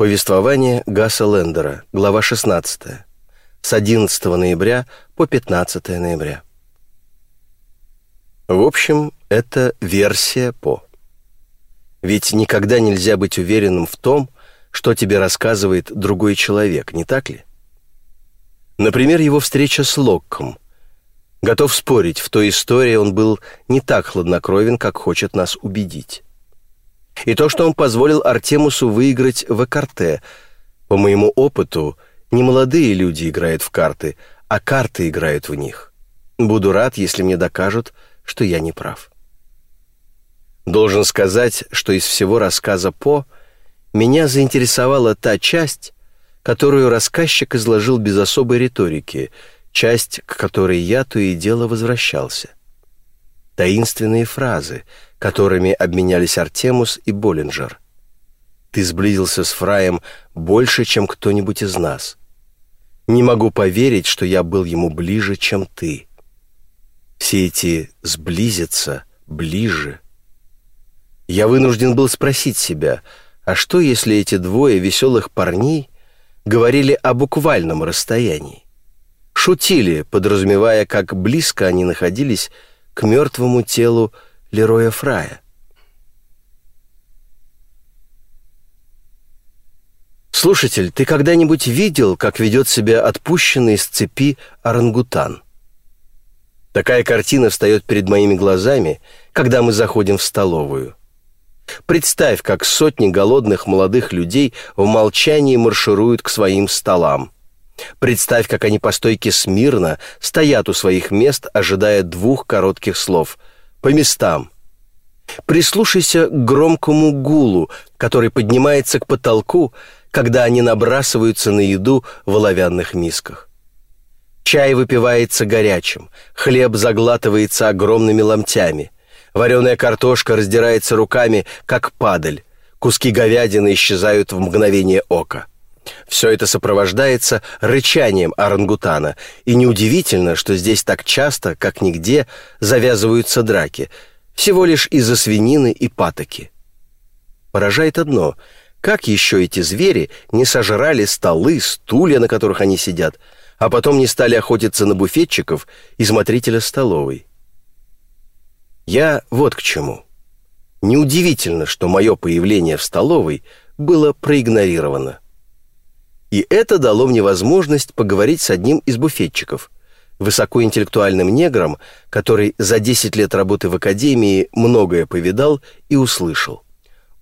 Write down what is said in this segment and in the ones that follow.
Повествование Гаса Лендера, глава 16, с 11 ноября по 15 ноября. В общем, это версия По. Ведь никогда нельзя быть уверенным в том, что тебе рассказывает другой человек, не так ли? Например, его встреча с Локком. Готов спорить, в той истории он был не так хладнокровен, как хочет нас убедить. И то, что он позволил Артемусу выиграть в карте. По моему опыту, не молодые люди играют в карты, а карты играют в них. Буду рад, если мне докажут, что я не прав. Должен сказать, что из всего рассказа По меня заинтересовала та часть, которую рассказчик изложил без особой риторики, часть, к которой я то и дело возвращался. Таинственные фразы, которыми обменялись Артемус и Боллинджер. Ты сблизился с Фраем больше, чем кто-нибудь из нас. Не могу поверить, что я был ему ближе, чем ты. Все эти «сблизиться», «ближе». Я вынужден был спросить себя, а что, если эти двое веселых парней говорили о буквальном расстоянии? Шутили, подразумевая, как близко они находились к мертвому телу Лероя Фрая. «Слушатель, ты когда-нибудь видел, как ведет себя отпущенный с цепи орангутан?» Такая картина встает перед моими глазами, когда мы заходим в столовую. Представь, как сотни голодных молодых людей в молчании маршируют к своим столам. Представь, как они по стойке смирно стоят у своих мест, ожидая двух коротких слов – по местам. Прислушайся к громкому гулу, который поднимается к потолку, когда они набрасываются на еду в оловянных мисках. Чай выпивается горячим, хлеб заглатывается огромными ломтями, вареная картошка раздирается руками, как падаль, куски говядины исчезают в мгновение ока. Все это сопровождается рычанием орангутана, и неудивительно, что здесь так часто, как нигде, завязываются драки, всего лишь из-за свинины и патоки. Поражает одно — как еще эти звери не сожрали столы, стулья, на которых они сидят, а потом не стали охотиться на буфетчиков и смотрителя столовой? Я вот к чему. Неудивительно, что мое появление в столовой было проигнорировано. И это дало мне возможность поговорить с одним из буфетчиков, высокоинтеллектуальным негром, который за 10 лет работы в академии многое повидал и услышал.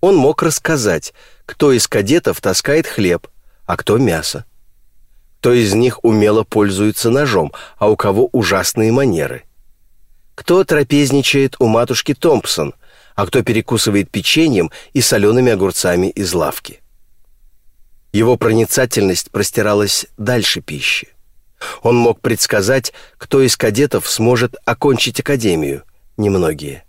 Он мог рассказать, кто из кадетов таскает хлеб, а кто мясо. Кто из них умело пользуется ножом, а у кого ужасные манеры. Кто трапезничает у матушки Томпсон, а кто перекусывает печеньем и солеными огурцами из лавки. Его проницательность простиралась дальше пищи. Он мог предсказать, кто из кадетов сможет окончить академию, немногие,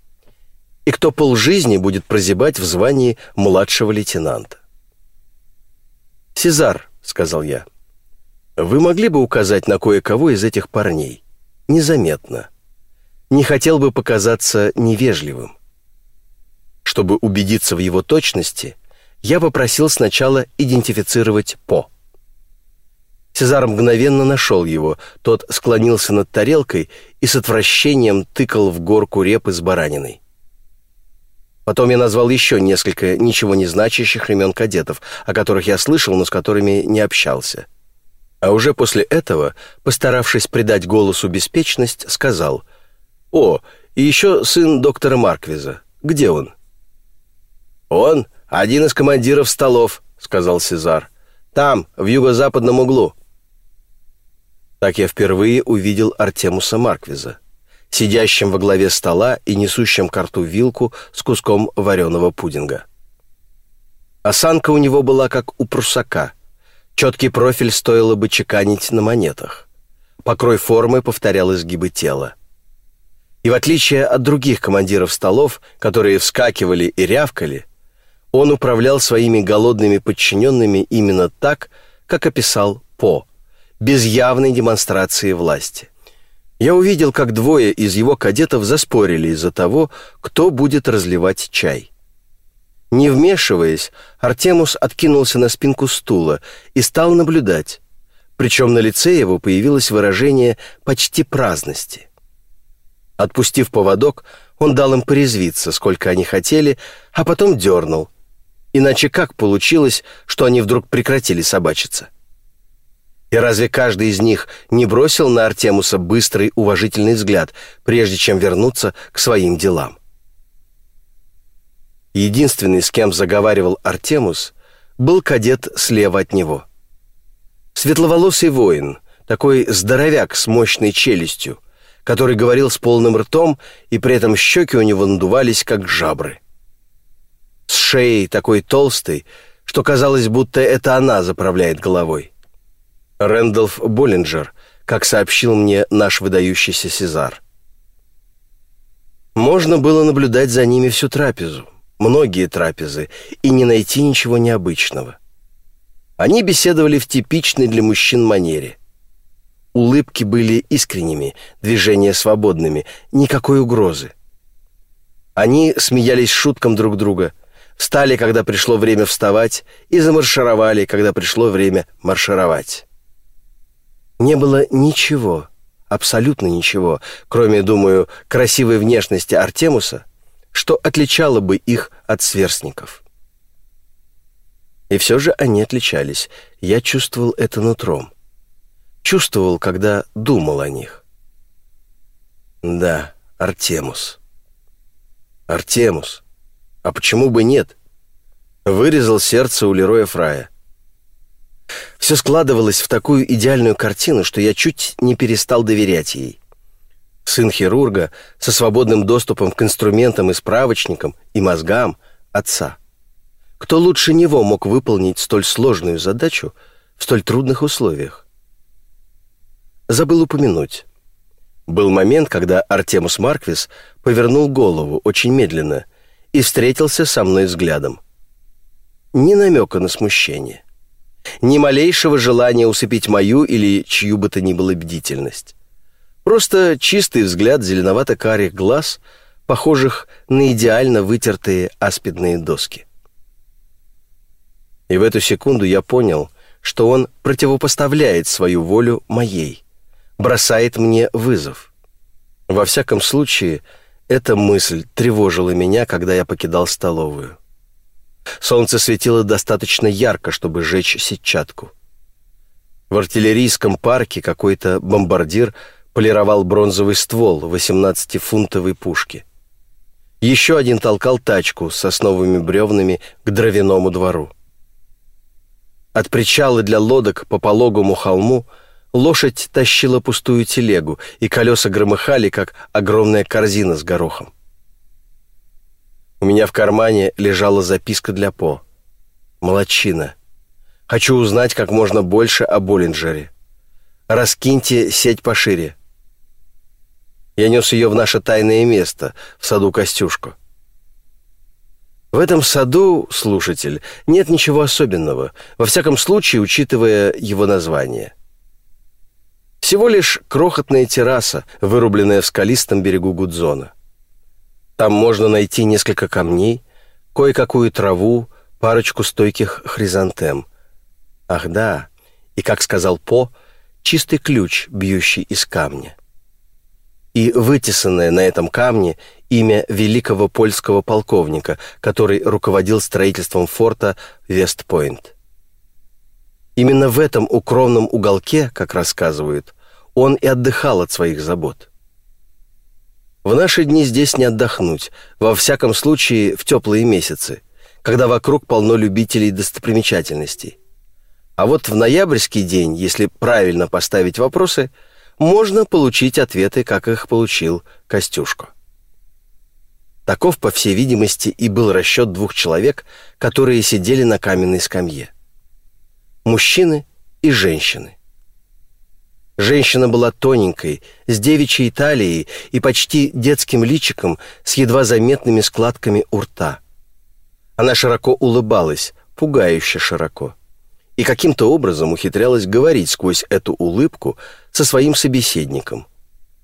и кто полжизни будет прозябать в звании младшего лейтенанта. «Сезар», — сказал я, — «вы могли бы указать на кое-кого из этих парней? Незаметно. Не хотел бы показаться невежливым. Чтобы убедиться в его точности, я попросил сначала идентифицировать По. Сезар мгновенно нашел его, тот склонился над тарелкой и с отвращением тыкал в горку репы с бараниной. Потом я назвал еще несколько ничего не значащих имен кадетов, о которых я слышал, но с которыми не общался. А уже после этого, постаравшись придать голосу беспечность, сказал «О, и еще сын доктора Марквиза. Где он?» «Он «Один из командиров столов», — сказал Сезар. «Там, в юго-западном углу». Так я впервые увидел Артемуса Марквиза, сидящим во главе стола и несущим к рту вилку с куском вареного пудинга. Осанка у него была как у прусака. Четкий профиль стоило бы чеканить на монетах. Покрой формы повторял изгибы тела. И в отличие от других командиров столов, которые вскакивали и рявкали, он управлял своими голодными подчиненными именно так, как описал По, без явной демонстрации власти. Я увидел, как двое из его кадетов заспорили из-за того, кто будет разливать чай. Не вмешиваясь, Артемус откинулся на спинку стула и стал наблюдать, причем на лице его появилось выражение почти праздности. Отпустив поводок, он дал им порезвиться, сколько они хотели, а потом дернул. Иначе как получилось, что они вдруг прекратили собачиться? И разве каждый из них не бросил на Артемуса быстрый уважительный взгляд, прежде чем вернуться к своим делам? Единственный, с кем заговаривал Артемус, был кадет слева от него. Светловолосый воин, такой здоровяк с мощной челюстью, который говорил с полным ртом, и при этом щеки у него надувались, как жабры. С шеей такой толстой, что казалось, будто это она заправляет головой. Рэндалф Боллинджер, как сообщил мне наш выдающийся Сезар. Можно было наблюдать за ними всю трапезу, многие трапезы, и не найти ничего необычного. Они беседовали в типичной для мужчин манере. Улыбки были искренними, движения свободными, никакой угрозы. Они смеялись шуткам друг друга, встали, когда пришло время вставать, и замаршировали, когда пришло время маршировать. Не было ничего, абсолютно ничего, кроме, думаю, красивой внешности Артемуса, что отличало бы их от сверстников. И все же они отличались. Я чувствовал это нутром. Чувствовал, когда думал о них. Да, Артемус. Артемус. А почему бы нет? Вырезал сердце у Лероя Фрая. Все складывалось в такую идеальную картину, что я чуть не перестал доверять ей. Сын хирурга со свободным доступом к инструментам и справочникам и мозгам отца. Кто лучше него мог выполнить столь сложную задачу в столь трудных условиях? Забыл упомянуть. Был момент, когда Артемус Марквис повернул голову очень медленно и встретился со мной взглядом. Ни намека на смущение ни малейшего желания усыпить мою или чью бы то ни было бдительность. Просто чистый взгляд зеленовато-карих глаз, похожих на идеально вытертые аспидные доски. И в эту секунду я понял, что он противопоставляет свою волю моей, бросает мне вызов. Во всяком случае, эта мысль тревожила меня, когда я покидал столовую. Солнце светило достаточно ярко, чтобы сжечь сетчатку. В артиллерийском парке какой-то бомбардир полировал бронзовый ствол 18-фунтовой пушки. Еще один толкал тачку с сосновыми бревнами к дровяному двору. От причала для лодок по пологому холму лошадь тащила пустую телегу, и колеса громыхали, как огромная корзина с горохом. У меня в кармане лежала записка для По. Молодчина. Хочу узнать как можно больше о Боллинджере. Раскиньте сеть пошире. Я нес ее в наше тайное место, в саду Костюшку. В этом саду, слушатель, нет ничего особенного, во всяком случае, учитывая его название. Всего лишь крохотная терраса, вырубленная в скалистом берегу Гудзона. Там можно найти несколько камней, кое-какую траву, парочку стойких хризантем. Ах да, и, как сказал По, чистый ключ, бьющий из камня. И вытесанное на этом камне имя великого польского полковника, который руководил строительством форта Вестпойнт. Именно в этом укромном уголке, как рассказывают, он и отдыхал от своих забот. В наши дни здесь не отдохнуть, во всяком случае в теплые месяцы, когда вокруг полно любителей достопримечательностей. А вот в ноябрьский день, если правильно поставить вопросы, можно получить ответы, как их получил Костюшко. Таков, по всей видимости, и был расчет двух человек, которые сидели на каменной скамье. Мужчины и женщины. Женщина была тоненькой, с девичьей талией и почти детским личиком с едва заметными складками у рта. Она широко улыбалась, пугающе широко, и каким-то образом ухитрялась говорить сквозь эту улыбку со своим собеседником,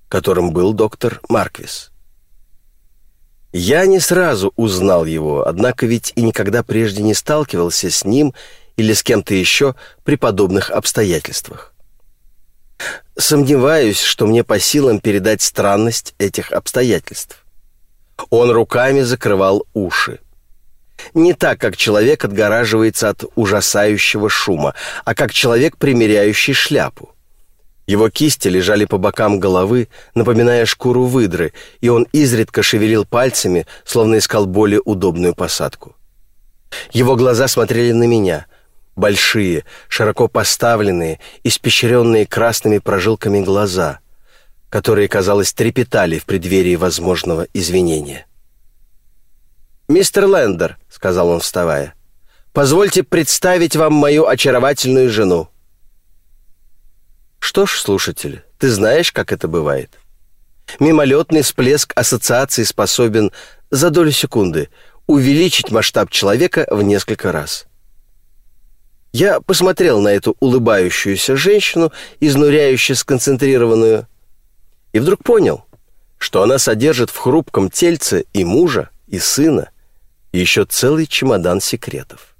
которым был доктор Марквис. Я не сразу узнал его, однако ведь и никогда прежде не сталкивался с ним или с кем-то еще при подобных обстоятельствах. Сомневаюсь, что мне по силам передать странность этих обстоятельств. Он руками закрывал уши. Не так, как человек отгораживается от ужасающего шума, а как человек, примеряющий шляпу. Его кисти лежали по бокам головы, напоминая шкуру выдры, и он изредка шевелил пальцами, словно искал более удобную посадку. Его глаза смотрели на меня, большие, широко поставленные, испещренные красными прожилками глаза, которые, казалось, трепетали в преддверии возможного извинения. «Мистер Лендер», — сказал он, вставая, — «позвольте представить вам мою очаровательную жену». Что ж, слушатель, ты знаешь, как это бывает. Мимолетный всплеск ассоциации способен за долю секунды увеличить масштаб человека в несколько раз. Я посмотрел на эту улыбающуюся женщину, изнуряюще сконцентрированную, и вдруг понял, что она содержит в хрупком тельце и мужа, и сына, и еще целый чемодан секретов.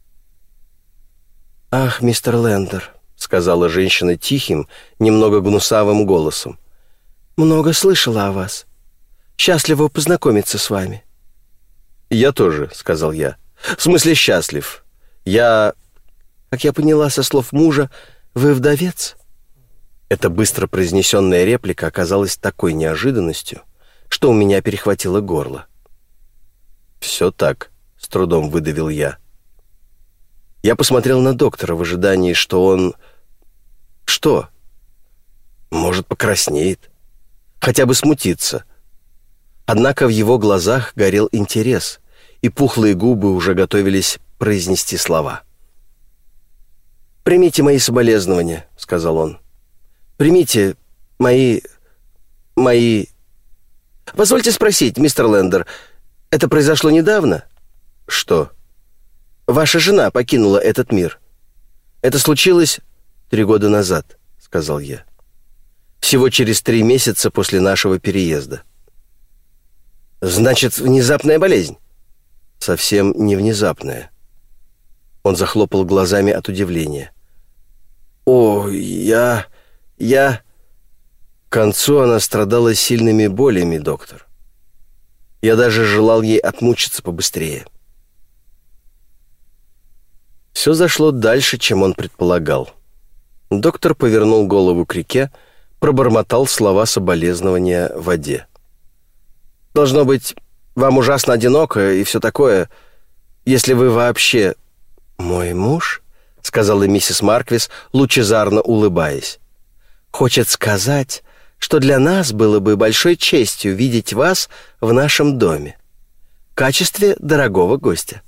«Ах, мистер Лендер, — сказала женщина тихим, немного гнусавым голосом. «Много слышала о вас. Счастлива познакомиться с вами». «Я тоже», — сказал я. «В смысле счастлив. Я...» «Как я поняла со слов мужа, вы вдовец?» Эта быстро произнесенная реплика оказалась такой неожиданностью, что у меня перехватило горло. «Все так», — с трудом выдавил я. Я посмотрел на доктора в ожидании, что он... Что? Может, покраснеет. Хотя бы смутится. Однако в его глазах горел интерес, и пухлые губы уже готовились произнести слова. «Примите мои соболезнования», — сказал он. «Примите мои... мои...» «Позвольте спросить, мистер Лендер, это произошло недавно?» «Что?» Ваша жена покинула этот мир. Это случилось три года назад», — сказал я. «Всего через три месяца после нашего переезда». «Значит, внезапная болезнь?» «Совсем не внезапная». Он захлопал глазами от удивления. «О, я... я...» К концу она страдала сильными болями, доктор. Я даже желал ей отмучиться побыстрее. Все зашло дальше, чем он предполагал. Доктор повернул голову к реке, пробормотал слова соболезнования в воде. «Должно быть, вам ужасно одиноко и все такое, если вы вообще...» «Мой муж?» — сказала миссис Марквис, лучезарно улыбаясь. «Хочет сказать, что для нас было бы большой честью видеть вас в нашем доме в качестве дорогого гостя».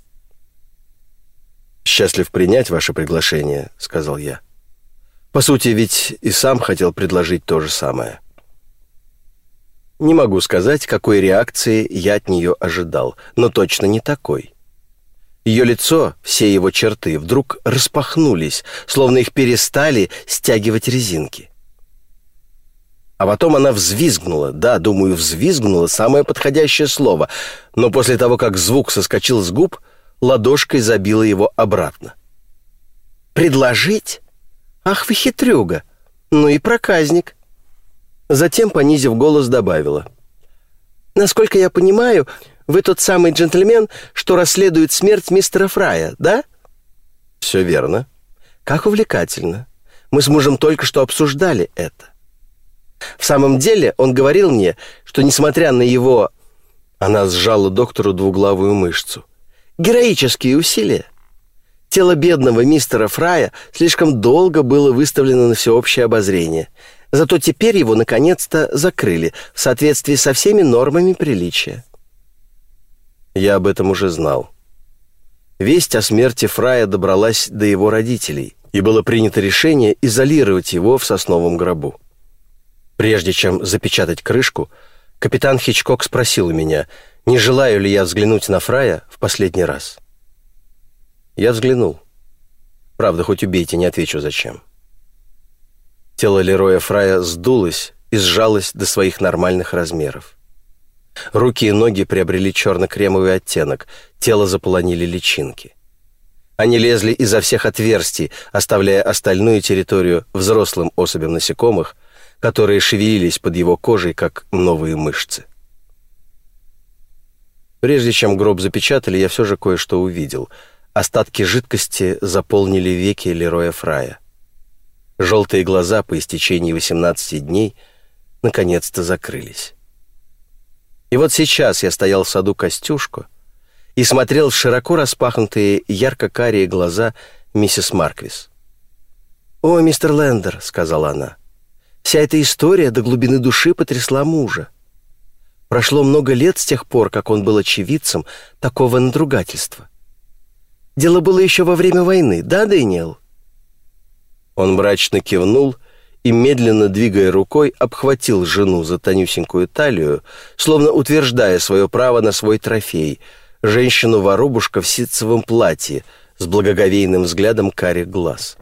«Счастлив принять ваше приглашение», — сказал я. «По сути, ведь и сам хотел предложить то же самое». Не могу сказать, какой реакции я от нее ожидал, но точно не такой. Ее лицо, все его черты, вдруг распахнулись, словно их перестали стягивать резинки. А потом она взвизгнула, да, думаю, взвизгнула, самое подходящее слово, но после того, как звук соскочил с губ, ладошкой забила его обратно. «Предложить? Ах вы хитрюга! Ну и проказник!» Затем, понизив голос, добавила. «Насколько я понимаю, вы тот самый джентльмен, что расследует смерть мистера Фрая, да?» «Все верно. Как увлекательно. Мы с мужем только что обсуждали это. В самом деле он говорил мне, что, несмотря на его...» Она сжала доктору двуглавую мышцу – Героические усилия. Тело бедного мистера Фрая слишком долго было выставлено на всеобщее обозрение. Зато теперь его наконец-то закрыли в соответствии со всеми нормами приличия. Я об этом уже знал. Весть о смерти Фрая добралась до его родителей, и было принято решение изолировать его в сосновом гробу. Прежде чем запечатать крышку, капитан Хичкок спросил у меня — не желаю ли я взглянуть на Фрая в последний раз. Я взглянул. Правда, хоть убейте, не отвечу зачем. Тело Лероя Фрая сдулось и сжалось до своих нормальных размеров. Руки и ноги приобрели черно-кремовый оттенок, тело заполонили личинки. Они лезли изо всех отверстий, оставляя остальную территорию взрослым особям насекомых, которые шевелились под его кожей, как новые мышцы. Прежде чем гроб запечатали, я все же кое-что увидел. Остатки жидкости заполнили веки Лероя Фрая. Желтые глаза по истечении 18 дней наконец-то закрылись. И вот сейчас я стоял в саду Костюшку и смотрел в широко распахнутые ярко-карие глаза миссис Марквис. «О, мистер Лендер», — сказала она, — «вся эта история до глубины души потрясла мужа. Прошло много лет с тех пор, как он был очевидцем такого надругательства. Дело было еще во время войны, да, Дэниел?» Он мрачно кивнул и, медленно двигая рукой, обхватил жену за тонюсенькую талию, словно утверждая свое право на свой трофей — женщину-воробушка в ситцевом платье с благоговейным взглядом карих глаз.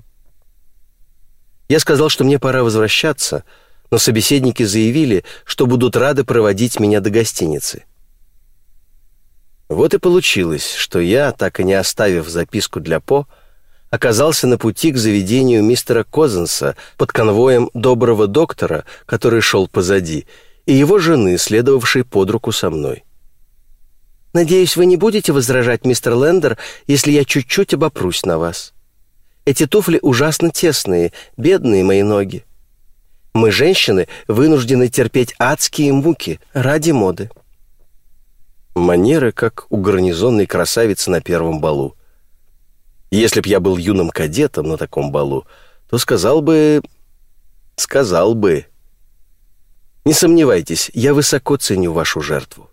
Я сказал, что мне пора возвращаться, но собеседники заявили, что будут рады проводить меня до гостиницы. Вот и получилось, что я, так и не оставив записку для По, — оказался на пути к заведению мистера Козенса под конвоем доброго доктора, который шел позади, и его жены, следовавшей под руку со мной. «Надеюсь, вы не будете возражать, мистер Лендер, если я чуть-чуть обопрусь на вас. Эти туфли ужасно тесные, бедные мои ноги. Мы, женщины, вынуждены терпеть адские муки ради моды». Манеры, как у гарнизонной красавицы на первом балу. Если б я был юным кадетом на таком балу, то сказал бы... сказал бы... Не сомневайтесь, я высоко ценю вашу жертву.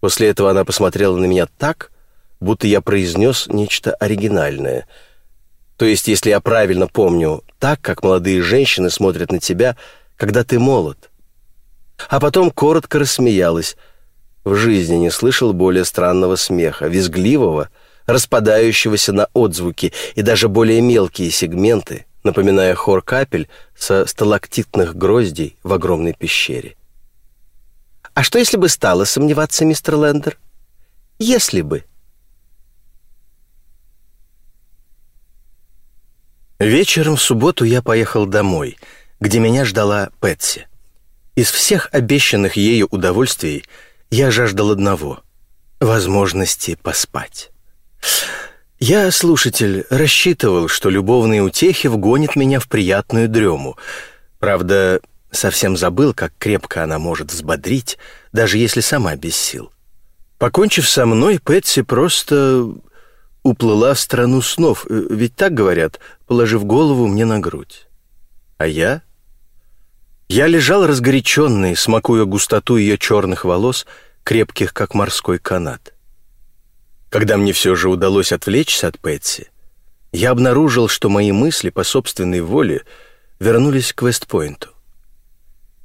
После этого она посмотрела на меня так, будто я произнес нечто оригинальное. То есть, если я правильно помню, так, как молодые женщины смотрят на тебя, когда ты молод. А потом коротко рассмеялась. В жизни не слышал более странного смеха, визгливого — распадающегося на отзвуки и даже более мелкие сегменты, напоминая хор капель со сталактитных гроздей в огромной пещере. «А что, если бы стало сомневаться, мистер Лендер? Если бы...» Вечером в субботу я поехал домой, где меня ждала Пэтси. Из всех обещанных ею удовольствий я жаждал одного — возможности поспать. Я, слушатель, рассчитывал, что любовные утехи вгонят меня в приятную дрему. Правда, совсем забыл, как крепко она может взбодрить, даже если сама без сил. Покончив со мной, Пэтси просто уплыла в страну снов, э, ведь так говорят, положив голову мне на грудь. А я? Я лежал разгоряченный, смакуя густоту ее черных волос, крепких, как морской канат. Когда мне все же удалось отвлечься от Пэтси, я обнаружил, что мои мысли по собственной воле вернулись к Вестпойнту.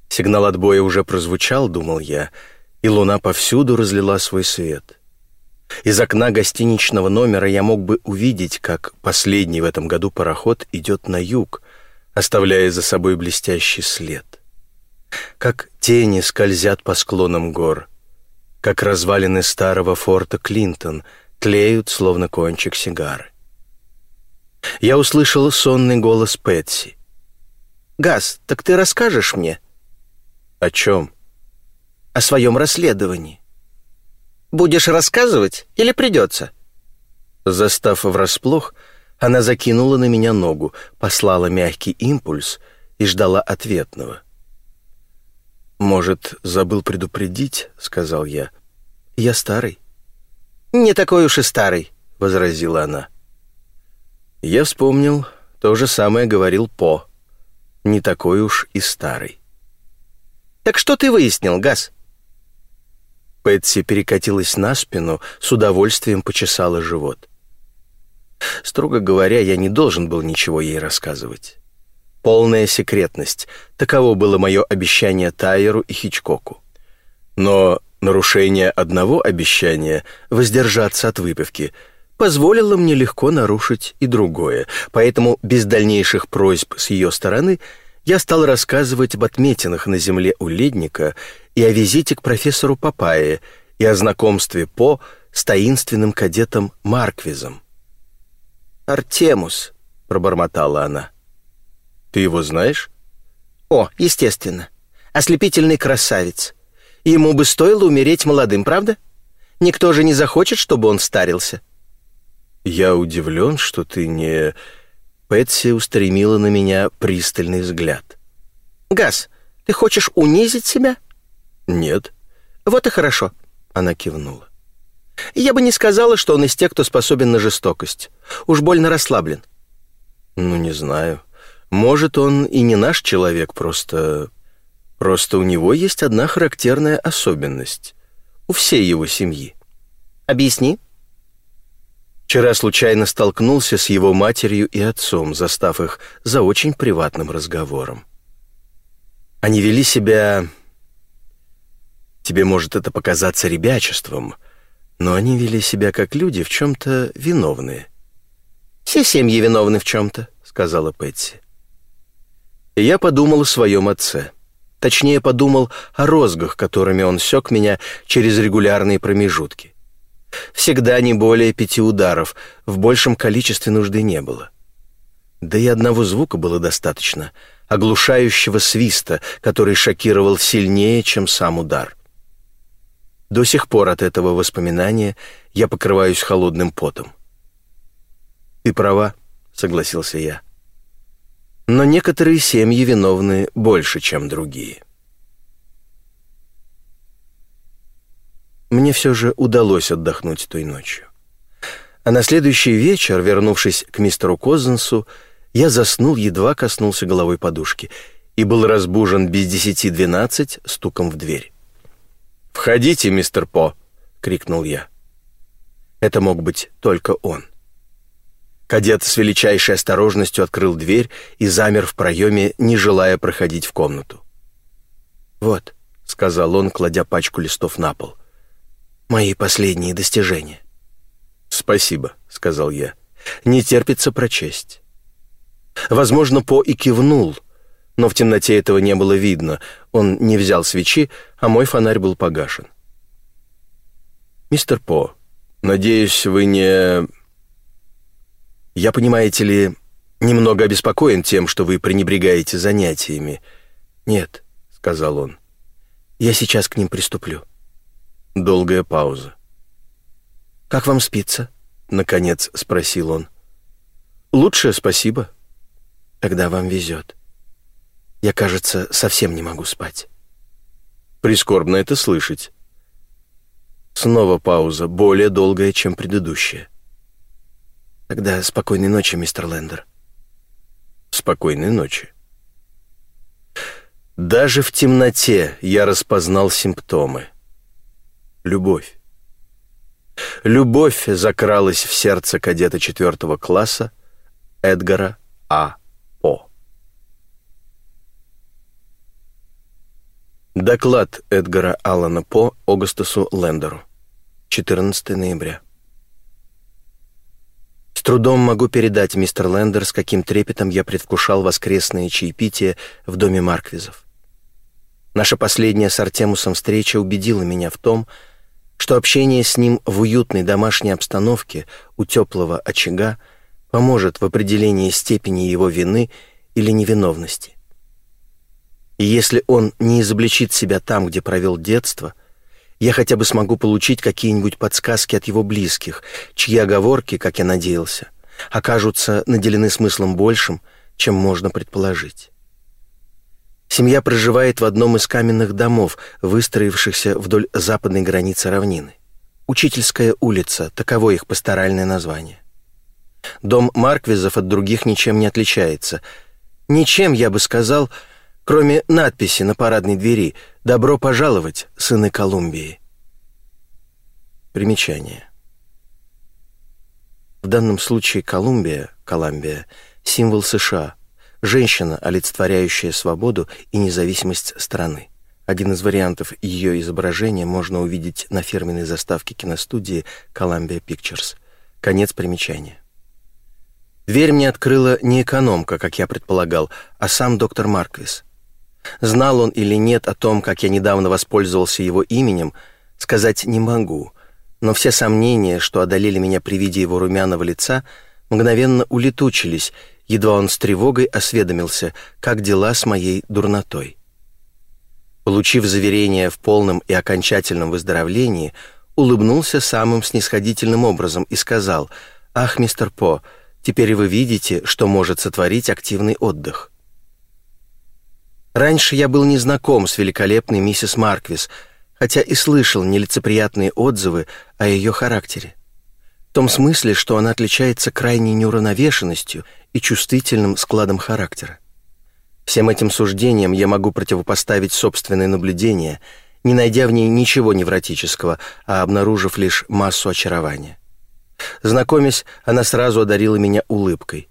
Сигнал отбоя уже прозвучал, думал я, и луна повсюду разлила свой свет. Из окна гостиничного номера я мог бы увидеть, как последний в этом году пароход идет на юг, оставляя за собой блестящий след. Как тени скользят по склонам гор — как развалины старого форта Клинтон, тлеют, словно кончик сигары. Я услышал сонный голос Пэтси. «Газ, так ты расскажешь мне?» «О чем?» «О своем расследовании». «Будешь рассказывать или придется?» Застав врасплох, она закинула на меня ногу, послала мягкий импульс и ждала ответного. «Может, забыл предупредить?» — сказал я. «Я старый». «Не такой уж и старый», — возразила она. Я вспомнил, то же самое говорил По. Не такой уж и старый. «Так что ты выяснил, Газ?» Пэтси перекатилась на спину, с удовольствием почесала живот. Строго говоря, я не должен был ничего ей рассказывать. Полная секретность. Таково было мое обещание Тайеру и Хичкоку. Но нарушение одного обещания — воздержаться от выпивки — позволило мне легко нарушить и другое, поэтому без дальнейших просьб с ее стороны я стал рассказывать об отметинах на земле у ледника и о визите к профессору Папайе и о знакомстве По с таинственным кадетом Марквизом. «Артемус», — пробормотала она. «Ты его знаешь?» «О, естественно. Ослепительный красавец. Ему бы стоило умереть молодым, правда? Никто же не захочет, чтобы он старился». «Я удивлен, что ты не...» Пэтси устремила на меня пристальный взгляд. «Газ, ты хочешь унизить себя?» «Нет». «Вот и хорошо», — она кивнула. «Я бы не сказала, что он из тех, кто способен на жестокость. Уж больно расслаблен». «Ну, не знаю. Может, он и не наш человек, просто... Просто у него есть одна характерная особенность. У всей его семьи». «Объясни», Вчера случайно столкнулся с его матерью и отцом, застав их за очень приватным разговором. Они вели себя... Тебе может это показаться ребячеством, но они вели себя как люди в чем-то виновные. «Все семьи виновны в чем-то», — сказала Пэтси. И я подумал о своем отце. Точнее, подумал о розгах, которыми он сёк меня через регулярные промежутки. Всегда не более пяти ударов, в большем количестве нужды не было. Да и одного звука было достаточно, оглушающего свиста, который шокировал сильнее, чем сам удар. До сих пор от этого воспоминания я покрываюсь холодным потом. «Ты права», — согласился я. «Но некоторые семьи виновны больше, чем другие». мне все же удалось отдохнуть той ночью. А на следующий вечер, вернувшись к мистеру Козенсу, я заснул, едва коснулся головой подушки, и был разбужен без десяти двенадцать стуком в дверь. «Входите, мистер По!» — крикнул я. Это мог быть только он. Кадет с величайшей осторожностью открыл дверь и замер в проеме, не желая проходить в комнату. «Вот», — сказал он, кладя пачку листов на пол, — мои последние достижения». «Спасибо», — сказал я. «Не терпится прочесть». Возможно, По и кивнул, но в темноте этого не было видно. Он не взял свечи, а мой фонарь был погашен. «Мистер По, надеюсь, вы не...» «Я, понимаете ли, немного обеспокоен тем, что вы пренебрегаете занятиями». «Нет», — сказал он, — «я сейчас к ним приступлю». Долгая пауза. «Как вам спится?» — наконец спросил он. «Лучше, спасибо». «Тогда вам везет. Я, кажется, совсем не могу спать». «Прискорбно это слышать». Снова пауза, более долгая, чем предыдущая. «Тогда спокойной ночи, мистер Лендер». «Спокойной ночи». Даже в темноте я распознал симптомы — любовь. Любовь закралась в сердце кадета четвертого класса Эдгара А. По. Доклад Эдгара Аллана По Огастусу Лендеру. 14 ноября. Трудом могу передать, мистер Лендер, с каким трепетом я предвкушал воскресное чаепитие в доме Марквизов. Наша последняя с Артемусом встреча убедила меня в том, что общение с ним в уютной домашней обстановке у теплого очага поможет в определении степени его вины или невиновности. И если он не изобличит себя там, где провел детство, я хотя бы смогу получить какие-нибудь подсказки от его близких, чьи оговорки, как я надеялся, окажутся наделены смыслом большим, чем можно предположить. Семья проживает в одном из каменных домов, выстроившихся вдоль западной границы равнины. Учительская улица, таково их пасторальное название. Дом Марквизов от других ничем не отличается. Ничем, я бы сказал, кроме надписи на парадной двери «Добро пожаловать, сыны Колумбии». Примечание. В данном случае Колумбия, Колумбия, символ США – Женщина, олицетворяющая свободу и независимость страны. Один из вариантов ее изображения можно увидеть на фирменной заставке киностудии Columbia Pictures. Конец примечания. Дверь мне открыла не экономка, как я предполагал, а сам доктор Марквис. Знал он или нет о том, как я недавно воспользовался его именем, сказать не могу, но все сомнения, что одолели меня при виде его румяного лица, мгновенно улетучились, едва он с тревогой осведомился, как дела с моей дурнотой. Получив заверение в полном и окончательном выздоровлении, улыбнулся самым снисходительным образом и сказал «Ах, мистер По, теперь вы видите, что может сотворить активный отдых». Раньше я был незнаком с великолепной миссис Марквис, хотя и слышал нелицеприятные отзывы о ее характере. В том смысле, что она отличается крайней неуравновешенностью и чувствительным складом характера. Всем этим суждениям я могу противопоставить собственные наблюдения, не найдя в ней ничего невротического, а обнаружив лишь массу очарования. Знакомясь, она сразу одарила меня улыбкой.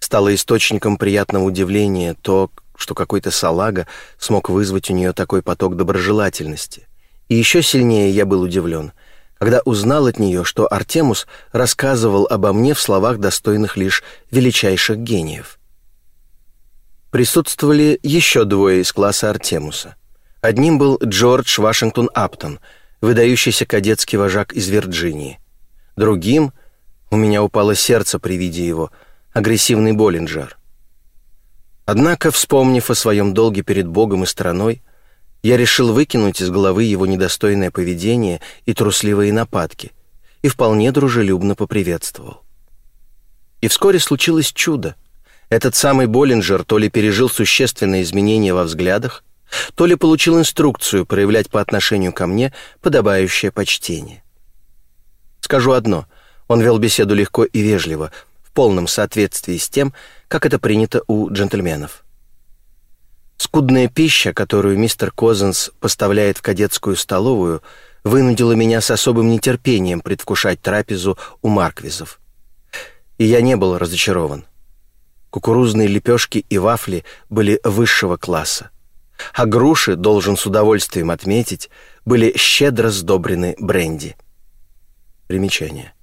Стало источником приятного удивления то, что какой-то салага смог вызвать у нее такой поток доброжелательности. И еще сильнее я был удивлен, когда узнал от нее, что Артемус рассказывал обо мне в словах, достойных лишь величайших гениев. Присутствовали еще двое из класса Артемуса. Одним был Джордж Вашингтон Аптон, выдающийся кадетский вожак из Вирджинии. Другим, у меня упало сердце при виде его, агрессивный Боллинджер. Однако, вспомнив о своем долге перед Богом и страной, я решил выкинуть из головы его недостойное поведение и трусливые нападки и вполне дружелюбно поприветствовал. И вскоре случилось чудо. Этот самый Боллинджер то ли пережил существенные изменения во взглядах, то ли получил инструкцию проявлять по отношению ко мне подобающее почтение. Скажу одно, он вел беседу легко и вежливо, полном соответствии с тем, как это принято у джентльменов. Скудная пища, которую мистер Козенс поставляет в кадетскую столовую, вынудила меня с особым нетерпением предвкушать трапезу у Марквизов. И я не был разочарован. Кукурузные лепешки и вафли были высшего класса. А груши, должен с удовольствием отметить, были щедро сдобрены бренди. Примечание.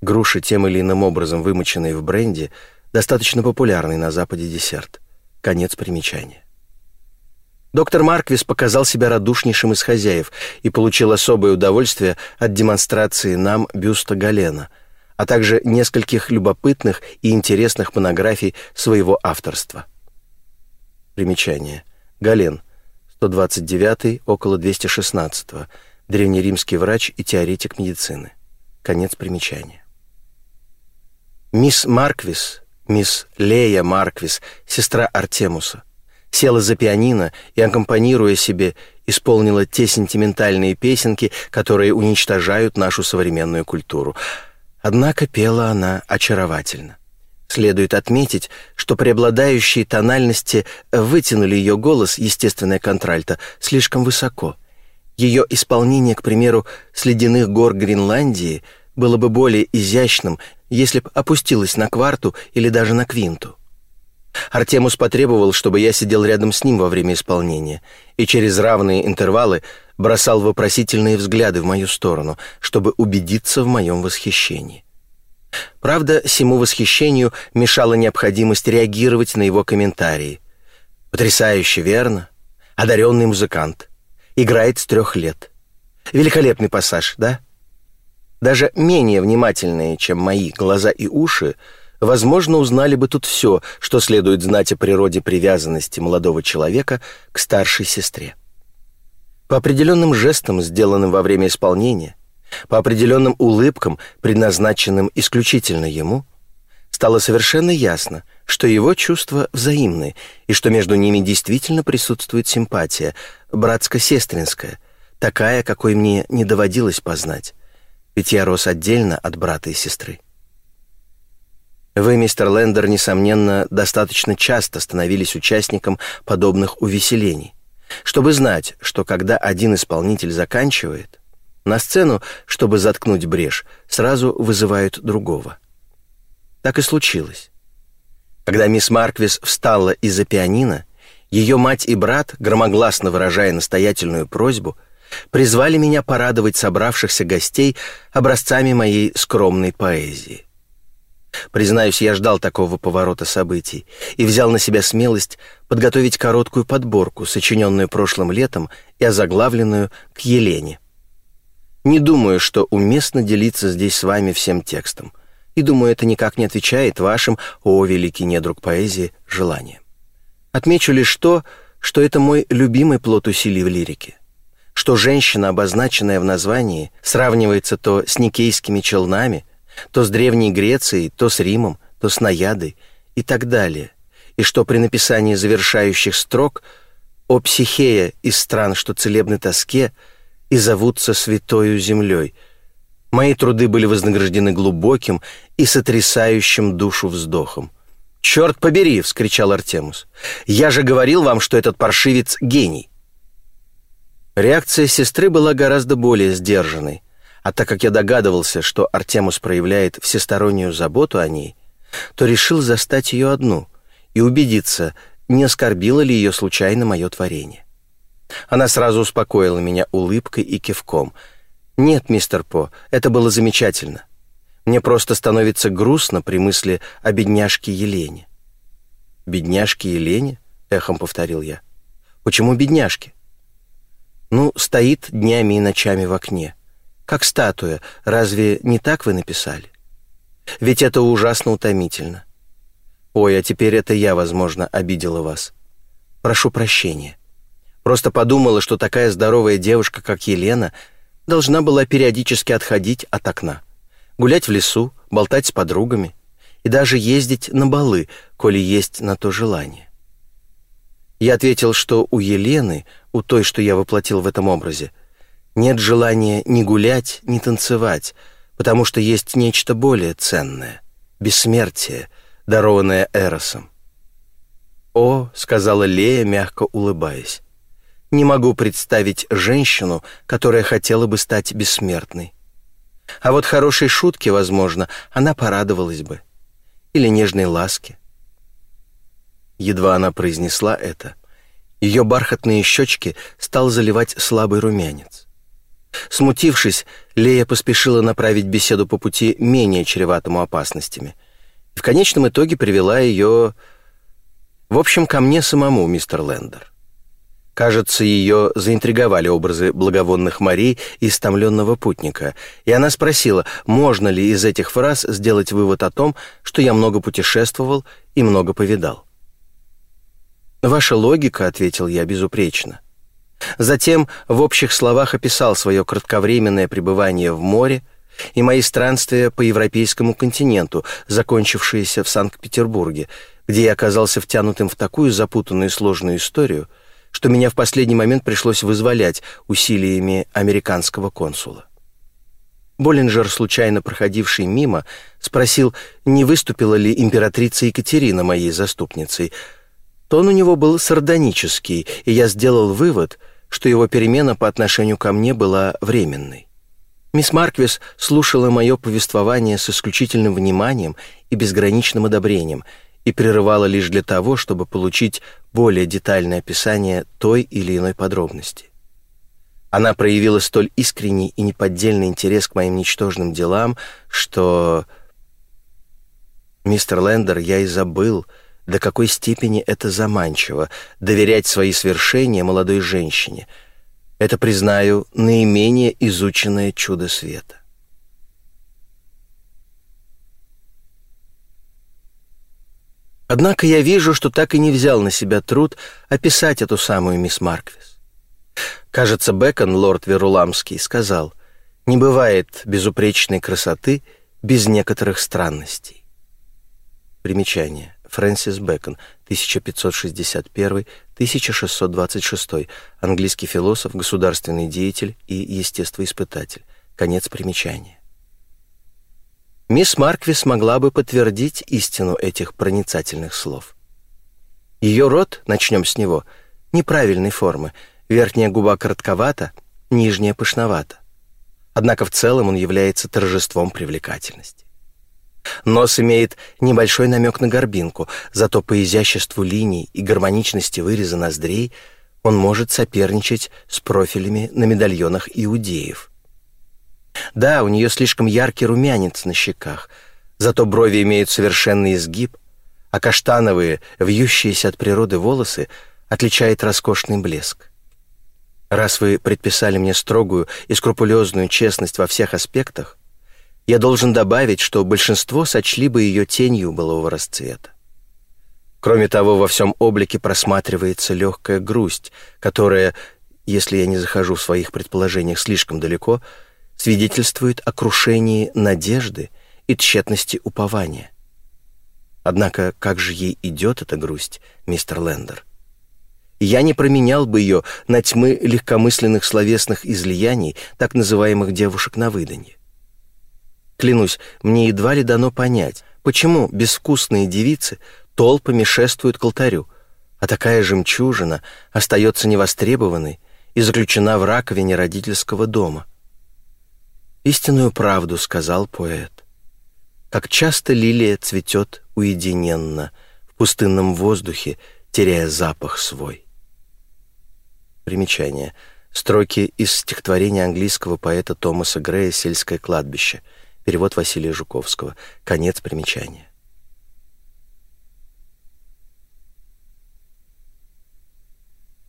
Груши, тем или иным образом вымоченные в бренди, достаточно популярный на Западе десерт. Конец примечания. Доктор Марквис показал себя радушнейшим из хозяев и получил особое удовольствие от демонстрации нам бюста Галена, а также нескольких любопытных и интересных монографий своего авторства. Примечание. Гален, 129 около 216 древнеримский врач и теоретик медицины. Конец примечания. Мисс Марквис, мисс Лея Марквис, сестра Артемуса, села за пианино и, аккомпанируя себе, исполнила те сентиментальные песенки, которые уничтожают нашу современную культуру. Однако пела она очаровательно. Следует отметить, что преобладающие тональности вытянули ее голос, естественное контральто, слишком высоко. Ее исполнение, к примеру, с ледяных гор Гренландии было бы более изящным, если б опустилась на кварту или даже на квинту. Артемус потребовал, чтобы я сидел рядом с ним во время исполнения и через равные интервалы бросал вопросительные взгляды в мою сторону, чтобы убедиться в моем восхищении. Правда, всему восхищению мешала необходимость реагировать на его комментарии. «Потрясающе, верно? Одаренный музыкант. Играет с трех лет. Великолепный пассаж, да?» Даже менее внимательные, чем мои глаза и уши, возможно, узнали бы тут все, что следует знать о природе привязанности молодого человека к старшей сестре. По определенным жестам, сделанным во время исполнения, по определенным улыбкам, предназначенным исключительно ему, стало совершенно ясно, что его чувства взаимны и что между ними действительно присутствует симпатия, братско-сестринская, такая, какой мне не доводилось познать ведь я рос отдельно от брата и сестры. Вы, мистер Лендер, несомненно, достаточно часто становились участником подобных увеселений, чтобы знать, что когда один исполнитель заканчивает, на сцену, чтобы заткнуть брешь, сразу вызывают другого. Так и случилось. Когда мисс Марквис встала из-за пианино, ее мать и брат, громогласно выражая настоятельную просьбу, призвали меня порадовать собравшихся гостей образцами моей скромной поэзии. Признаюсь, я ждал такого поворота событий и взял на себя смелость подготовить короткую подборку, сочиненную прошлым летом и озаглавленную «К Елене». Не думаю, что уместно делиться здесь с вами всем текстом, и думаю, это никак не отвечает вашим, о, великий недруг поэзии, желаниям. Отмечу лишь то, что это мой любимый плод усилий в лирике, что женщина, обозначенная в названии, сравнивается то с никейскими челнами, то с Древней Грецией, то с Римом, то с Наядой и так далее, и что при написании завершающих строк «О психея из стран, что целебны тоске» и зовутся святою землей. Мои труды были вознаграждены глубоким и сотрясающим душу вздохом. «Черт побери!» — вскричал Артемус. «Я же говорил вам, что этот паршивец — гений!» Реакция сестры была гораздо более сдержанной, а так как я догадывался, что Артемус проявляет всестороннюю заботу о ней, то решил застать ее одну и убедиться, не оскорбило ли ее случайно мое творение. Она сразу успокоила меня улыбкой и кивком. «Нет, мистер По, это было замечательно. Мне просто становится грустно при мысли о бедняжке Елене». «Бедняжке Елене?» — эхом повторил я. «Почему бедняжке?» «Ну, стоит днями и ночами в окне. Как статуя. Разве не так вы написали? Ведь это ужасно утомительно. Ой, а теперь это я, возможно, обидела вас. Прошу прощения. Просто подумала, что такая здоровая девушка, как Елена, должна была периодически отходить от окна, гулять в лесу, болтать с подругами и даже ездить на балы, коли есть на то желание. Я ответил, что у Елены, у той, что я воплотил в этом образе, нет желания ни гулять, ни танцевать, потому что есть нечто более ценное — бессмертие, дарованное Эросом. «О», — сказала Лея, мягко улыбаясь, не могу представить женщину, которая хотела бы стать бессмертной. А вот хорошей шутки, возможно, она порадовалась бы. Или нежной ласке. Едва она произнесла это, ее бархатные щечки стал заливать слабый румянец. Смутившись, Лея поспешила направить беседу по пути менее чреватому опасностями. В конечном итоге привела ее... В общем, ко мне самому, мистер Лендер. Кажется, ее заинтриговали образы благовонных морей и истомленного путника, и она спросила, можно ли из этих фраз сделать вывод о том, что я много путешествовал и много повидал. «Ваша логика», — ответил я безупречно. Затем в общих словах описал свое кратковременное пребывание в море и мои странствия по европейскому континенту, закончившиеся в Санкт-Петербурге, где я оказался втянутым в такую запутанную и сложную историю — что меня в последний момент пришлось вызволять усилиями американского консула. Боллинджер, случайно проходивший мимо, спросил, не выступила ли императрица Екатерина моей заступницей. Тон у него был сардонический, и я сделал вывод, что его перемена по отношению ко мне была временной. Мисс Марквис слушала мое повествование с исключительным вниманием и безграничным одобрением — и прерывала лишь для того, чтобы получить более детальное описание той или иной подробности. Она проявила столь искренний и неподдельный интерес к моим ничтожным делам, что... Мистер Лендер, я и забыл, до какой степени это заманчиво — доверять свои свершения молодой женщине. Это, признаю, наименее изученное чудо света. Однако я вижу, что так и не взял на себя труд описать эту самую мисс Марквис. Кажется, Бекон, лорд Веруламский, сказал, «Не бывает безупречной красоты без некоторых странностей». Примечание. Фрэнсис Бэкон, 1561-1626, английский философ, государственный деятель и естествоиспытатель. Конец примечания. Мисс Марквис могла бы подтвердить истину этих проницательных слов. Ее рот, начнем с него, неправильной формы, верхняя губа коротковата, нижняя пышновата. Однако в целом он является торжеством привлекательности. Нос имеет небольшой намек на горбинку, зато по изяществу линий и гармоничности выреза ноздрей он может соперничать с профилями на медальонах иудеев. Да, у нее слишком яркий румянец на щеках, Зато брови имеют совершенный изгиб, а каштановые, вьющиеся от природы волосы отличает роскошный блеск. Раз вы предписали мне строгую и скрупулезную честность во всех аспектах, я должен добавить, что большинство сочли бы ее тенью былого расцвета. Кроме того, во всем облике просматривается легкая грусть, которая, если я не захожу в своих предположениях слишком далеко, свидетельствует о крушении надежды и тщетности упования. Однако как же ей идет эта грусть, мистер Лендер? Я не променял бы ее на тьмы легкомысленных словесных излияний так называемых девушек на выданье. Клянусь, мне едва ли дано понять, почему безвкусные девицы толпами шествуют к алтарю, а такая жемчужина остается невостребованной и заключена в раковине родительского дома. «Истинную правду», — сказал поэт. «Как часто лилия цветет уединенно в пустынном воздухе, теряя запах свой». Примечание. Строки из стихотворения английского поэта Томаса Грея «Сельское кладбище». Перевод Василия Жуковского. Конец примечания.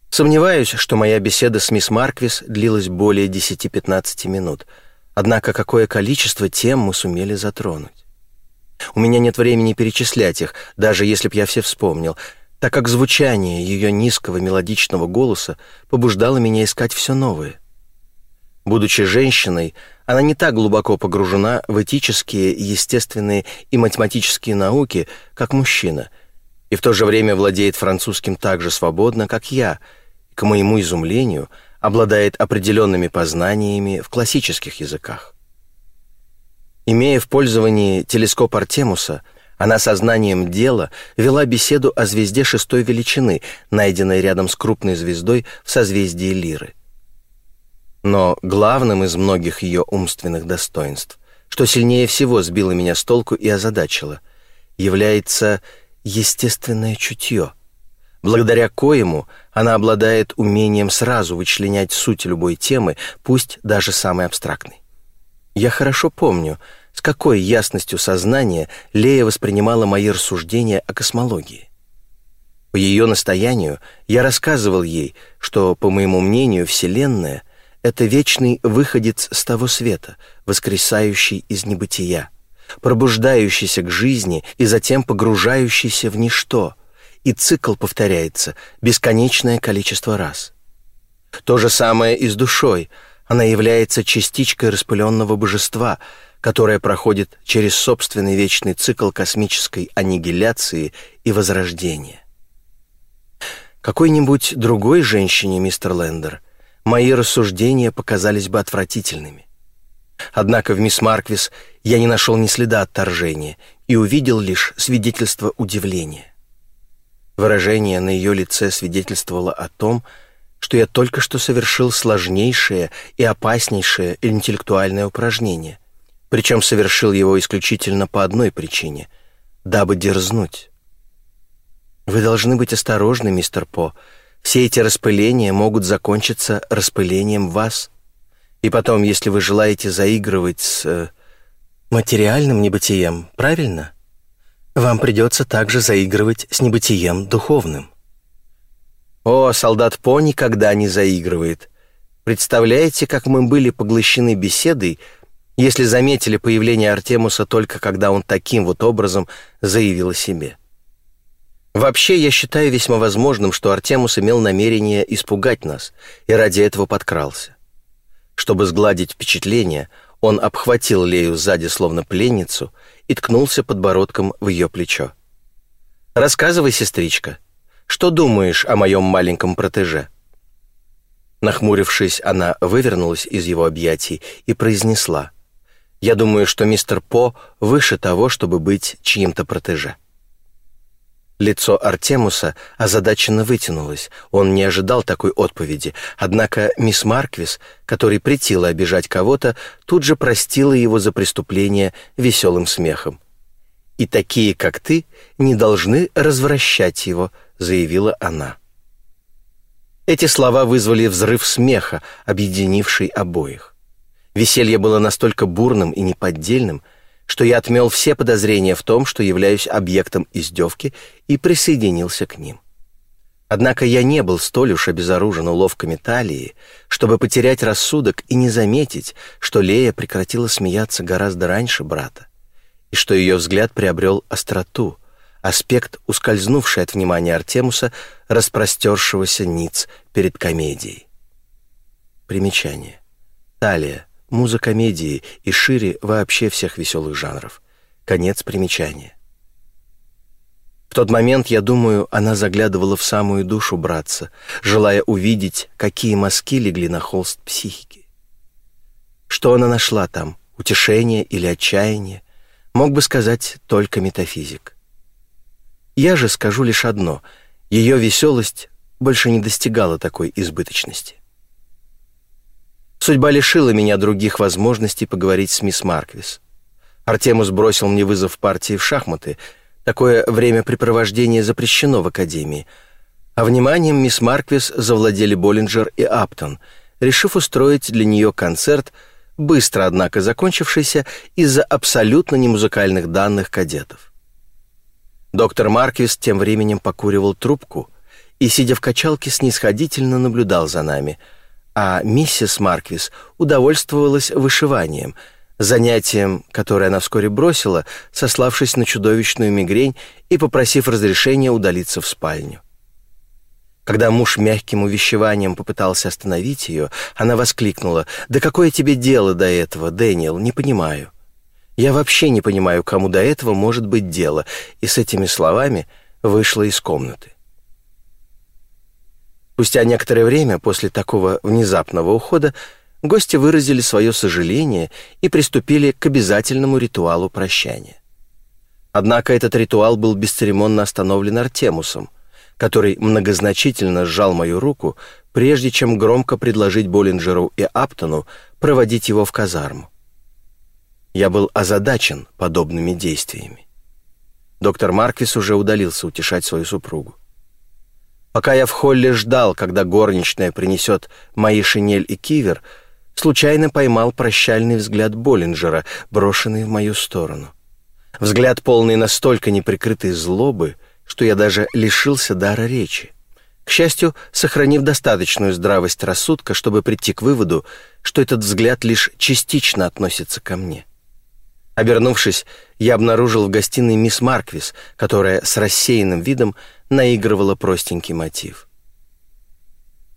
Сомневаюсь, что моя беседа с мисс Марквис длилась более 10-15 минут — Однако какое количество тем мы сумели затронуть. У меня нет времени перечислять их, даже если б я все вспомнил, так как звучание ее низкого мелодичного голоса побуждало меня искать все новое. Будучи женщиной, она не так глубоко погружена в этические, естественные и математические науки, как мужчина, и в то же время владеет французским так же свободно, как я, и, к моему изумлению — обладает определенными познаниями в классических языках. Имея в пользовании телескоп Артемуса, она сознанием дела вела беседу о звезде шестой величины, найденной рядом с крупной звездой в созвездии Лиры. Но главным из многих ее умственных достоинств, что сильнее всего сбило меня с толку и озадачило, является естественное чутье — благодаря коему она обладает умением сразу вычленять суть любой темы, пусть даже самой абстрактной. Я хорошо помню, с какой ясностью сознания Лея воспринимала мои рассуждения о космологии. По ее настоянию я рассказывал ей, что, по моему мнению, Вселенная — это вечный выходец с того света, воскресающий из небытия, пробуждающийся к жизни и затем погружающийся в ничто — и цикл повторяется бесконечное количество раз. То же самое и с душой. Она является частичкой распыленного божества, которое проходит через собственный вечный цикл космической аннигиляции и возрождения. Какой-нибудь другой женщине, мистер Лендер, мои рассуждения показались бы отвратительными. Однако в мисс Марквис я не нашел ни следа отторжения и увидел лишь свидетельство удивления. Выражение на ее лице свидетельствовало о том, что я только что совершил сложнейшее и опаснейшее интеллектуальное упражнение, причем совершил его исключительно по одной причине — дабы дерзнуть. Вы должны быть осторожны, мистер По. Все эти распыления могут закончиться распылением вас. И потом, если вы желаете заигрывать с э, материальным небытием, правильно — вам придется также заигрывать с небытием духовным. О, солдат По никогда не заигрывает. Представляете, как мы были поглощены беседой, если заметили появление Артемуса только когда он таким вот образом заявил о себе. Вообще, я считаю весьма возможным, что Артемус имел намерение испугать нас и ради этого подкрался. Чтобы сгладить впечатление, он обхватил Лею сзади словно пленницу и ткнулся подбородком в ее плечо. «Рассказывай, сестричка, что думаешь о моем маленьком протеже?» Нахмурившись, она вывернулась из его объятий и произнесла. «Я думаю, что мистер По выше того, чтобы быть чьим-то протеже». Лицо Артемуса озадаченно вытянулось. Он не ожидал такой отповеди. Однако мисс Марквис, которой претило обижать кого-то, тут же простила его за преступление веселым смехом. «И такие, как ты, не должны развращать его», — заявила она. Эти слова вызвали взрыв смеха, объединивший обоих. Веселье было настолько бурным и неподдельным, что я отмел все подозрения в том, что являюсь объектом издевки и присоединился к ним. Однако я не был столь уж обезоружен уловками талии, чтобы потерять рассудок и не заметить, что Лея прекратила смеяться гораздо раньше брата, и что ее взгляд приобрел остроту, аспект, ускользнувший от внимания Артемуса, распростершегося ниц перед комедией. Примечание. Талия, муза комедии и шире вообще всех веселых жанров. Конец примечания. В тот момент, я думаю, она заглядывала в самую душу братца, желая увидеть, какие мазки легли на холст психики. Что она нашла там, утешение или отчаяние, мог бы сказать только метафизик. Я же скажу лишь одно — ее веселость больше не достигала такой избыточности. Судьба лишила меня других возможностей поговорить с мисс Марквис. Артемус бросил мне вызов партии в шахматы — Такое времяпрепровождение запрещено в Академии. А вниманием мисс Марквис завладели Боллинджер и Аптон, решив устроить для нее концерт, быстро, однако, закончившийся из-за абсолютно немузыкальных данных кадетов. Доктор Марквис тем временем покуривал трубку и, сидя в качалке, снисходительно наблюдал за нами, а миссис Марквис удовольствовалась вышиванием — занятием, которое она вскоре бросила, сославшись на чудовищную мигрень и попросив разрешения удалиться в спальню. Когда муж мягким увещеванием попытался остановить ее, она воскликнула, «Да какое тебе дело до этого, Дэниел, не понимаю». «Я вообще не понимаю, кому до этого может быть дело», и с этими словами вышла из комнаты. Спустя некоторое время после такого внезапного ухода гости выразили свое сожаление и приступили к обязательному ритуалу прощания. Однако этот ритуал был бесцеремонно остановлен Артемусом, который многозначительно сжал мою руку, прежде чем громко предложить Боллинджеру и Аптону проводить его в казарму. Я был озадачен подобными действиями. Доктор Марквис уже удалился утешать свою супругу. Пока я в холле ждал, когда горничная принесет мои шинель и кивер, случайно поймал прощальный взгляд Боллинджера, брошенный в мою сторону. Взгляд полный настолько неприкрытой злобы, что я даже лишился дара речи. К счастью, сохранив достаточную здравость рассудка, чтобы прийти к выводу, что этот взгляд лишь частично относится ко мне. Обернувшись, я обнаружил в гостиной мисс Марквис, которая с рассеянным видом наигрывала простенький мотив.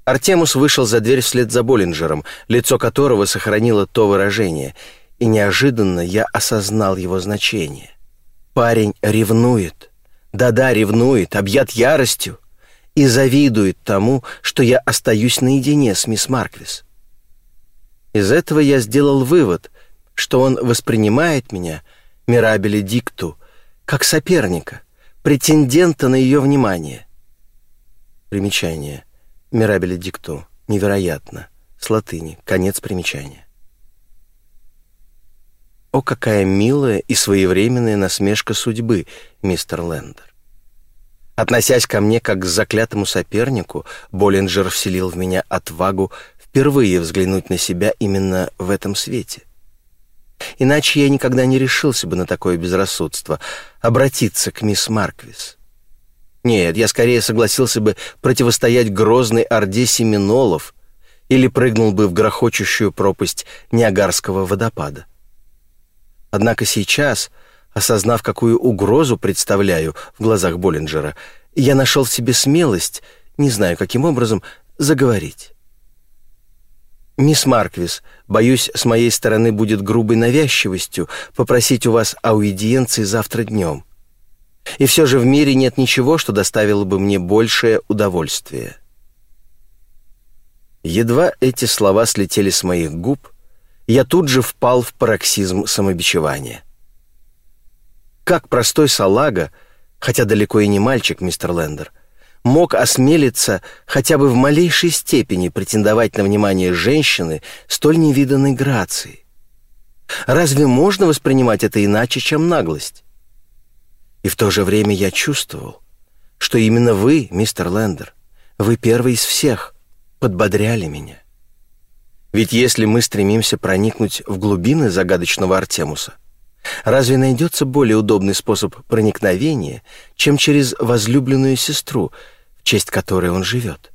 Артемус вышел за дверь вслед за Боллинджером, лицо которого сохранило то выражение, и неожиданно я осознал его значение. Парень ревнует. Да-да, ревнует, объят яростью и завидует тому, что я остаюсь наедине с мисс Марквис. Из этого я сделал вывод, что он воспринимает меня, Мирабеле Дикту, как соперника, претендента на ее внимание. Примечание — Мирабеле дикту. Невероятно. С латыни. Конец примечания. О, какая милая и своевременная насмешка судьбы, мистер Лендер. Относясь ко мне как к заклятому сопернику, Боллинджер вселил в меня отвагу впервые взглянуть на себя именно в этом свете. Иначе я никогда не решился бы на такое безрассудство — обратиться к мисс Марквис. Нет, я скорее согласился бы противостоять грозной орде семинолов или прыгнул бы в грохочущую пропасть Ниагарского водопада. Однако сейчас, осознав, какую угрозу представляю в глазах Боллинджера, я нашел в себе смелость, не знаю каким образом, заговорить. «Мисс Марквис, боюсь, с моей стороны будет грубой навязчивостью попросить у вас аудиенции завтра днем. И все же в мире нет ничего, что доставило бы мне большее удовольствие. Едва эти слова слетели с моих губ, я тут же впал в пароксизм самобичевания. Как простой салага, хотя далеко и не мальчик, мистер Лендер, мог осмелиться хотя бы в малейшей степени претендовать на внимание женщины столь невиданной грацией? Разве можно воспринимать это иначе, чем наглость? И в то же время я чувствовал, что именно вы, мистер Лендер, вы первый из всех, подбодряли меня. Ведь если мы стремимся проникнуть в глубины загадочного Артемуса, Разве найдется более удобный способ проникновения, чем через возлюбленную сестру, в честь которой он живет?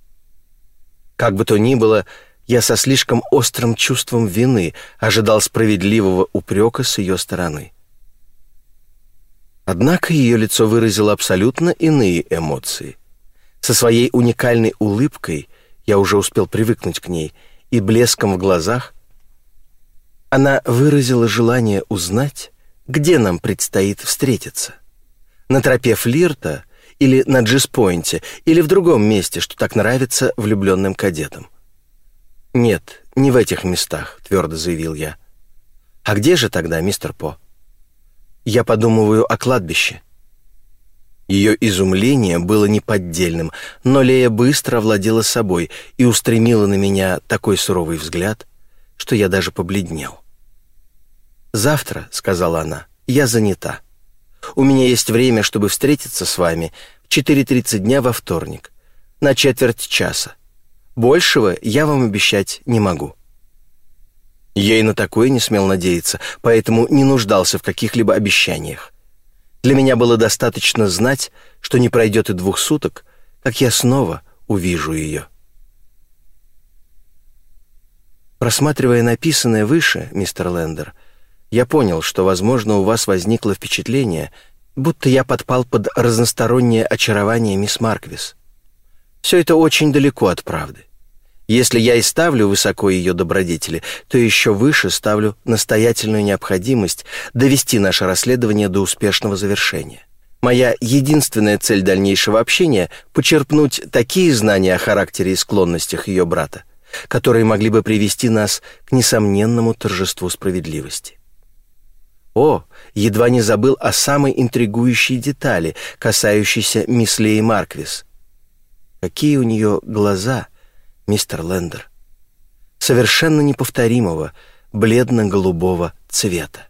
Как бы то ни было, я со слишком острым чувством вины ожидал справедливого упрека с ее стороны. Однако ее лицо выразило абсолютно иные эмоции. Со своей уникальной улыбкой я уже успел привыкнуть к ней, и блеском в глазах она выразила желание узнать, где нам предстоит встретиться. На тропе флирта или на джиспойнте, или в другом месте, что так нравится влюбленным кадетам. «Нет, не в этих местах», — твердо заявил я. «А где же тогда, мистер По?» «Я подумываю о кладбище». Ее изумление было неподдельным, но Лея быстро овладела собой и устремила на меня такой суровый взгляд, что я даже побледнел. «Завтра», — сказала она, — «я занята. У меня есть время, чтобы встретиться с вами в 4.30 дня во вторник, на четверть часа. Большего я вам обещать не могу». Я и на такое не смел надеяться, поэтому не нуждался в каких-либо обещаниях. Для меня было достаточно знать, что не пройдет и двух суток, как я снова увижу ее. Просматривая написанное выше, мистер Лендер, я понял, что, возможно, у вас возникло впечатление, будто я подпал под разностороннее очарование мисс Марквис. Все это очень далеко от правды. Если я и ставлю высоко ее добродетели, то еще выше ставлю настоятельную необходимость довести наше расследование до успешного завершения. Моя единственная цель дальнейшего общения — почерпнуть такие знания о характере и склонностях ее брата, которые могли бы привести нас к несомненному торжеству справедливости. О, едва не забыл о самой интригующей детали, касающейся мисс Леи Марквис. Какие у нее глаза — мистер Лендер. Совершенно неповторимого, бледно-голубого цвета.